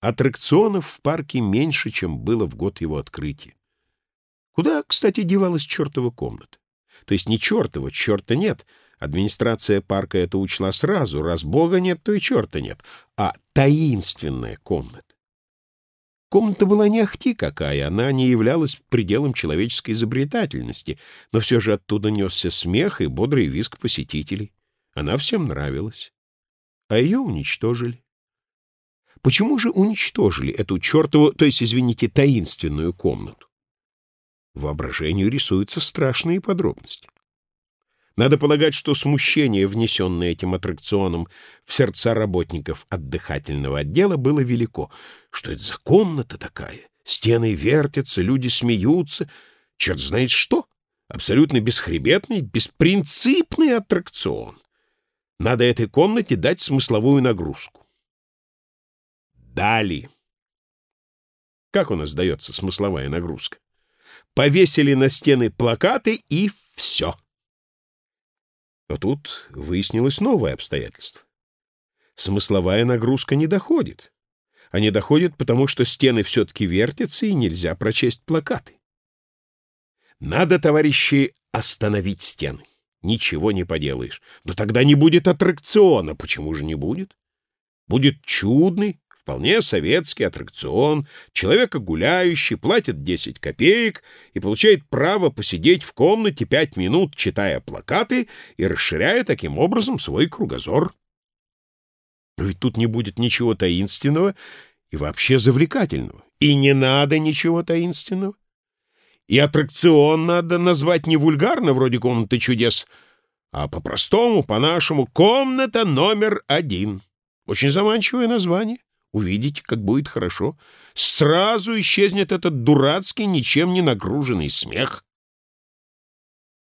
Аттракционов в парке меньше, чем было в год его открытия. Куда, кстати, девалась чертова комната? То есть не чертова, черта нет. Администрация парка это учла сразу. Раз бога нет, то и черта нет. А таинственная комната. Комната была не ахти какая, она не являлась пределом человеческой изобретательности, но все же оттуда несся смех и бодрый визг посетителей. Она всем нравилась. А ее уничтожили. Почему же уничтожили эту чертову, то есть, извините, таинственную комнату? Воображению рисуются страшные подробности. Надо полагать, что смущение, внесенное этим аттракционом в сердца работников отдыхательного отдела, было велико. Что это за комната такая? Стены вертятся, люди смеются. Черт знает что! Абсолютно бесхребетный, беспринципный аттракцион. Надо этой комнате дать смысловую нагрузку. Дали. Как у нас дается смысловая нагрузка? Повесили на стены плакаты и все. Но тут выяснилось новое обстоятельство. Смысловая нагрузка не доходит. А не доходит, потому что стены все-таки вертятся, и нельзя прочесть плакаты. Надо, товарищи, остановить стены. Ничего не поделаешь. Но тогда не будет аттракциона. Почему же не будет? Будет чудный, вполне советский аттракцион, человека гуляющий, платит 10 копеек и получает право посидеть в комнате 5 минут, читая плакаты и расширяя таким образом свой кругозор. Но ведь тут не будет ничего таинственного и вообще завлекательного. И не надо ничего таинственного. И аттракцион надо назвать не вульгарно, вроде «Комнаты чудес», а по-простому, по-нашему «Комната номер один». Очень заманчивое название. Увидите, как будет хорошо. Сразу исчезнет этот дурацкий, ничем не нагруженный смех.